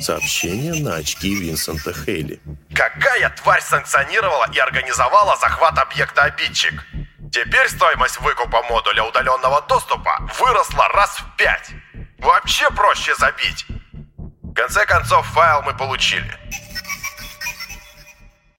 Сообщение на очки Винсента Хейли. Какая тварь санкционировала и организовала захват объекта обидчик? Теперь стоимость выкупа модуля удаленного доступа выросла раз в пять. Вообще проще забить. В конце концов, файл мы получили.